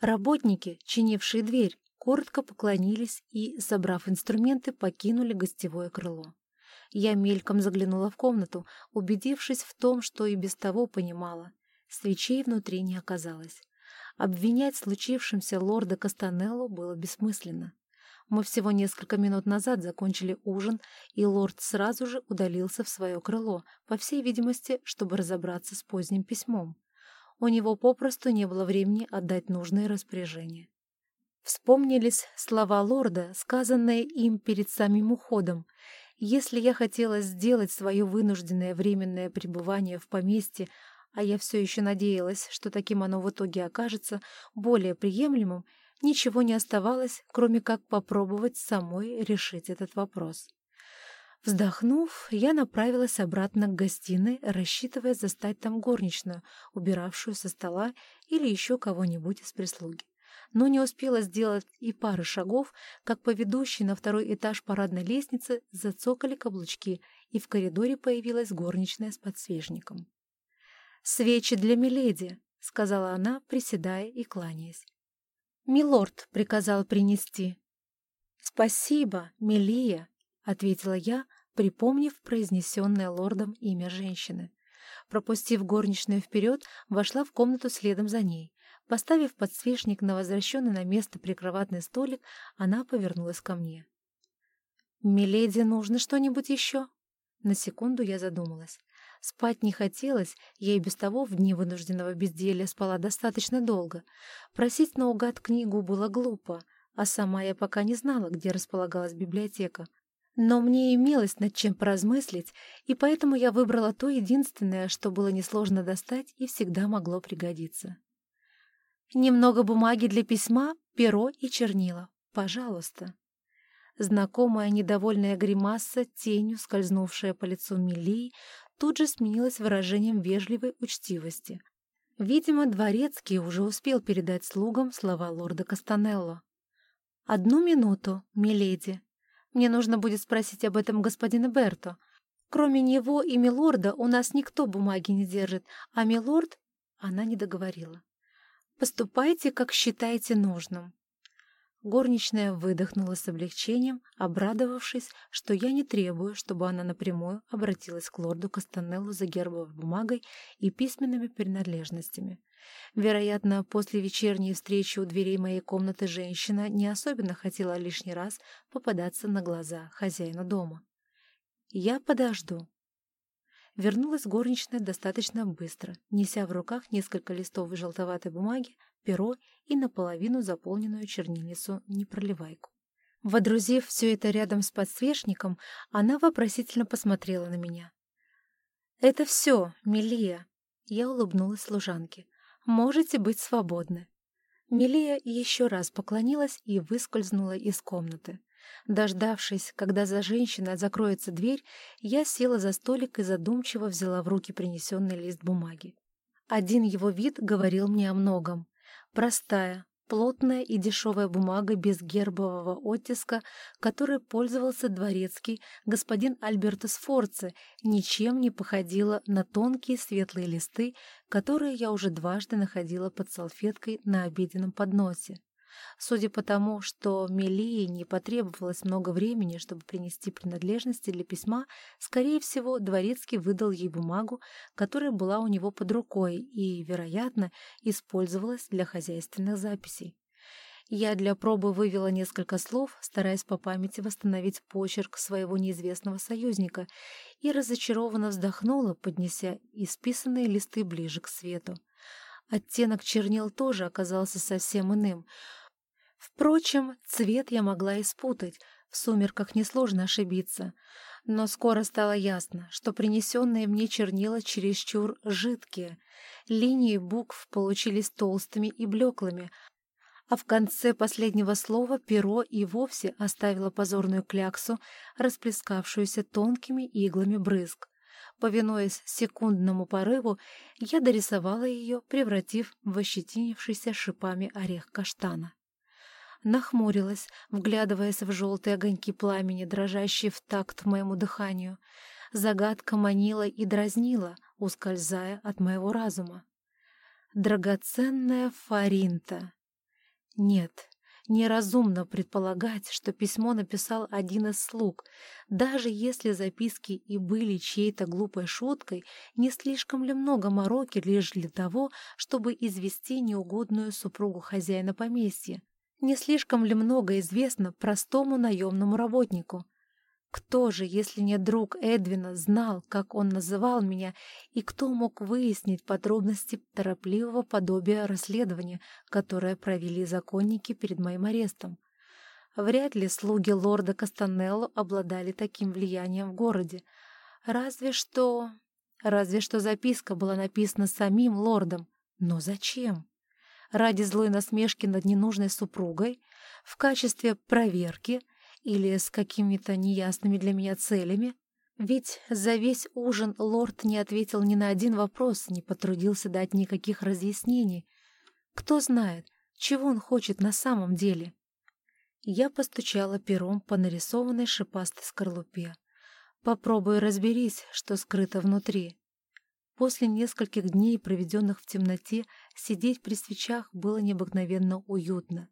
Работники, чинившие дверь, коротко поклонились и, собрав инструменты, покинули гостевое крыло. Я мельком заглянула в комнату, убедившись в том, что и без того понимала. Свечей внутри не оказалось. Обвинять в случившемся лорда Кастанелло было бессмысленно. Мы всего несколько минут назад закончили ужин, и лорд сразу же удалился в свое крыло, по всей видимости, чтобы разобраться с поздним письмом. У него попросту не было времени отдать нужные распоряжения. Вспомнились слова лорда, сказанные им перед самим уходом. Если я хотела сделать свое вынужденное временное пребывание в поместье, а я все еще надеялась, что таким оно в итоге окажется более приемлемым, ничего не оставалось, кроме как попробовать самой решить этот вопрос. Вздохнув, я направилась обратно к гостиной, рассчитывая застать там горничную, убиравшую со стола или еще кого-нибудь из прислуги. Но не успела сделать и пары шагов, как по ведущей на второй этаж парадной лестницы зацокали каблучки, и в коридоре появилась горничная с подсвечником. «Свечи для миледи», — сказала она, приседая и кланяясь. «Милорд приказал принести». «Спасибо, Милия», — ответила я, припомнив произнесенное лордом имя женщины. Пропустив горничную вперед, вошла в комнату следом за ней. Поставив подсвечник на возвращенный на место прикроватный столик, она повернулась ко мне. «Миледи, нужно что-нибудь еще?» На секунду я задумалась. Спать не хотелось, я и без того в дни вынужденного безделья спала достаточно долго. Просить наугад книгу было глупо, а сама я пока не знала, где располагалась библиотека. Но мне имелось над чем поразмыслить, и поэтому я выбрала то единственное, что было несложно достать и всегда могло пригодиться. «Немного бумаги для письма, перо и чернила. Пожалуйста». Знакомая недовольная гримаса, тенью скользнувшая по лицу Милии, тут же сменилась выражением вежливой учтивости. Видимо, Дворецкий уже успел передать слугам слова лорда Кастанелло. «Одну минуту, миледи. Мне нужно будет спросить об этом господина Берто. Кроме него и милорда у нас никто бумаги не держит, а милорд...» Она не договорила. «Поступайте, как считаете нужным. Горничная выдохнула с облегчением, обрадовавшись, что я не требую, чтобы она напрямую обратилась к лорду Кастанеллу за гербовой бумагой и письменными принадлежностями. Вероятно, после вечерней встречи у дверей моей комнаты женщина не особенно хотела лишний раз попадаться на глаза хозяину дома. «Я подожду», Вернулась горничная достаточно быстро, неся в руках несколько листов желтоватой бумаги, перо и наполовину заполненную чернильницу непроливайку. Водрузив все это рядом с подсвечником, она вопросительно посмотрела на меня. «Это все, Милия!» Я улыбнулась служанке. «Можете быть свободны». Милия еще раз поклонилась и выскользнула из комнаты. Дождавшись, когда за женщиной закроется дверь, я села за столик и задумчиво взяла в руки принесенный лист бумаги. Один его вид говорил мне о многом. Простая, плотная и дешевая бумага без гербового оттиска, которой пользовался дворецкий господин Альбертус Форце, ничем не походила на тонкие светлые листы, которые я уже дважды находила под салфеткой на обеденном подносе. Судя по тому, что Мелии не потребовалось много времени, чтобы принести принадлежности для письма, скорее всего, Дворецкий выдал ей бумагу, которая была у него под рукой и, вероятно, использовалась для хозяйственных записей. Я для пробы вывела несколько слов, стараясь по памяти восстановить почерк своего неизвестного союзника, и разочарованно вздохнула, поднеся исписанные листы ближе к свету. Оттенок чернил тоже оказался совсем иным — Впрочем, цвет я могла испутать, в сумерках несложно ошибиться. Но скоро стало ясно, что принесенные мне чернила чересчур жидкие. Линии букв получились толстыми и блеклыми, а в конце последнего слова перо и вовсе оставило позорную кляксу, расплескавшуюся тонкими иглами брызг. Повинуясь секундному порыву, я дорисовала ее, превратив в ощетинившийся шипами орех каштана нахмурилась, вглядываясь в желтые огоньки пламени, дрожащие в такт моему дыханию. Загадка манила и дразнила, ускользая от моего разума. Драгоценная Фаринта. Нет, неразумно предполагать, что письмо написал один из слуг. Даже если записки и были чьей-то глупой шуткой, не слишком ли много мороки лишь для того, чтобы извести неугодную супругу хозяина поместья? Не слишком ли много известно простому наемному работнику? Кто же, если не друг Эдвина, знал, как он называл меня, и кто мог выяснить подробности торопливого подобия расследования, которое провели законники перед моим арестом? Вряд ли слуги лорда Кастанелло обладали таким влиянием в городе. Разве что... Разве что записка была написана самим лордом. Но зачем? Ради злой насмешки над ненужной супругой? В качестве проверки — или с какими-то неясными для меня целями? Ведь за весь ужин лорд не ответил ни на один вопрос, не потрудился дать никаких разъяснений. Кто знает, чего он хочет на самом деле? Я постучала пером по нарисованной шипастой скорлупе. Попробуй разберись, что скрыто внутри. После нескольких дней, проведенных в темноте, сидеть при свечах было необыкновенно уютно.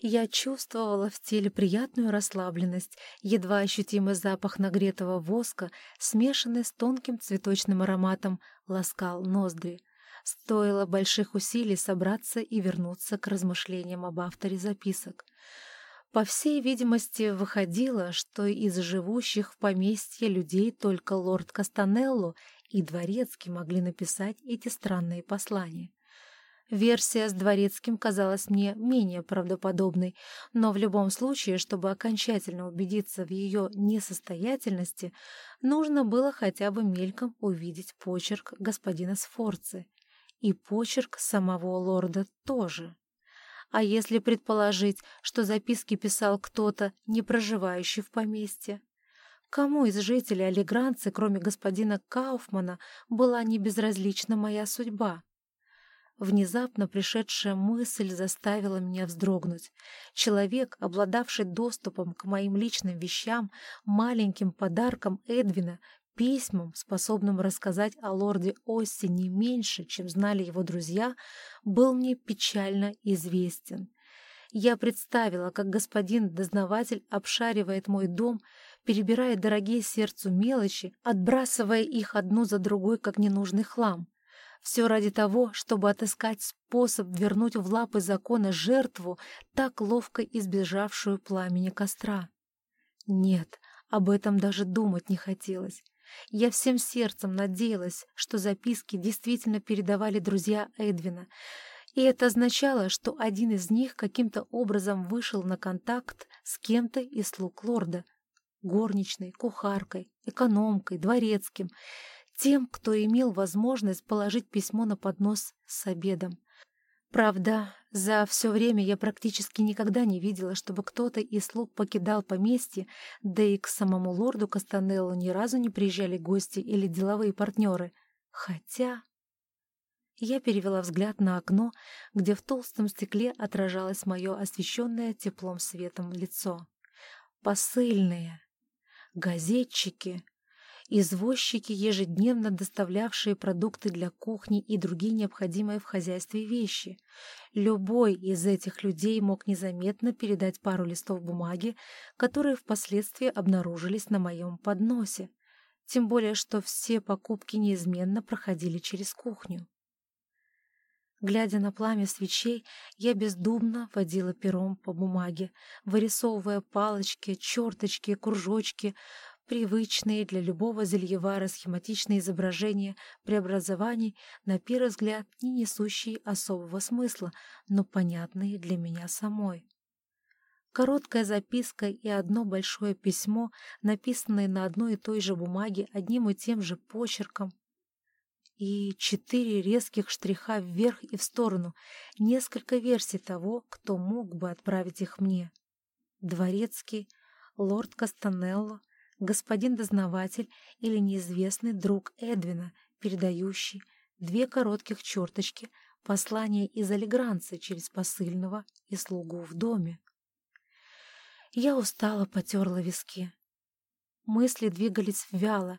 Я чувствовала в теле приятную расслабленность, едва ощутимый запах нагретого воска, смешанный с тонким цветочным ароматом, ласкал ноздри. Стоило больших усилий собраться и вернуться к размышлениям об авторе записок. По всей видимости, выходило, что из живущих в поместье людей только лорд Кастанелло и Дворецкий могли написать эти странные послания. Версия с Дворецким казалась мне менее правдоподобной, но в любом случае, чтобы окончательно убедиться в ее несостоятельности, нужно было хотя бы мельком увидеть почерк господина Сфорцы. И почерк самого лорда тоже. А если предположить, что записки писал кто-то, не проживающий в поместье? Кому из жителей Алигранцы, кроме господина Кауфмана, была не безразлична моя судьба? Внезапно пришедшая мысль заставила меня вздрогнуть. Человек, обладавший доступом к моим личным вещам, маленьким подарком Эдвина, письмам, способным рассказать о лорде Осси не меньше, чем знали его друзья, был мне печально известен. Я представила, как господин дознаватель обшаривает мой дом, перебирая дорогие сердцу мелочи, отбрасывая их одну за другой, как ненужный хлам. Все ради того, чтобы отыскать способ вернуть в лапы закона жертву, так ловко избежавшую пламени костра. Нет, об этом даже думать не хотелось. Я всем сердцем надеялась, что записки действительно передавали друзья Эдвина, и это означало, что один из них каким-то образом вышел на контакт с кем-то из слуг лорда — горничной, кухаркой, экономкой, дворецким — тем, кто имел возможность положить письмо на поднос с обедом. Правда, за все время я практически никогда не видела, чтобы кто-то из слуг покидал поместье, да и к самому лорду Кастанелло ни разу не приезжали гости или деловые партнеры. Хотя... Я перевела взгляд на окно, где в толстом стекле отражалось мое освещенное теплом светом лицо. Посыльные, газетчики, извозчики, ежедневно доставлявшие продукты для кухни и другие необходимые в хозяйстве вещи. Любой из этих людей мог незаметно передать пару листов бумаги, которые впоследствии обнаружились на моем подносе. Тем более, что все покупки неизменно проходили через кухню. Глядя на пламя свечей, я бездумно водила пером по бумаге, вырисовывая палочки, черточки, кружочки, Привычные для любого зельевара схематичные изображения преобразований, на первый взгляд, не несущие особого смысла, но понятные для меня самой. Короткая записка и одно большое письмо, написанное на одной и той же бумаге одним и тем же почерком, и четыре резких штриха вверх и в сторону, несколько версий того, кто мог бы отправить их мне. Дворецкий, лорд Кастанелло, господин дознаватель или неизвестный друг Эдвина, передающий две коротких черточки послание из Алигранца через посыльного и слугу в доме. Я устало потерла виски. Мысли двигались вяло,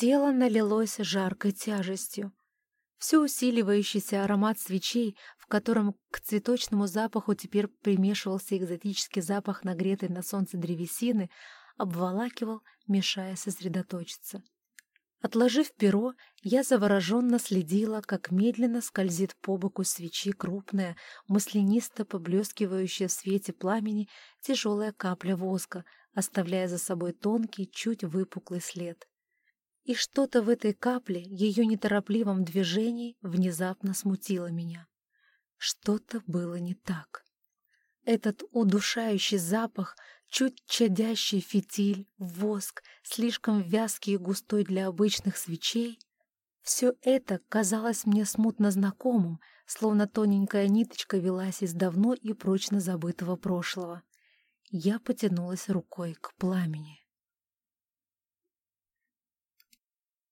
тело налилось жаркой тяжестью. Все усиливающийся аромат свечей, в котором к цветочному запаху теперь примешивался экзотический запах нагретой на солнце древесины, обволакивал, мешая сосредоточиться. Отложив перо, я завороженно следила, как медленно скользит по боку свечи крупная, маслянисто поблескивающая в свете пламени тяжелая капля воска, оставляя за собой тонкий, чуть выпуклый след. И что-то в этой капле, ее неторопливом движении, внезапно смутило меня. Что-то было не так. Этот удушающий запах, чуть чадящий фитиль, воск, слишком вязкий и густой для обычных свечей — все это казалось мне смутно знакомым, словно тоненькая ниточка велась из давно и прочно забытого прошлого. Я потянулась рукой к пламени.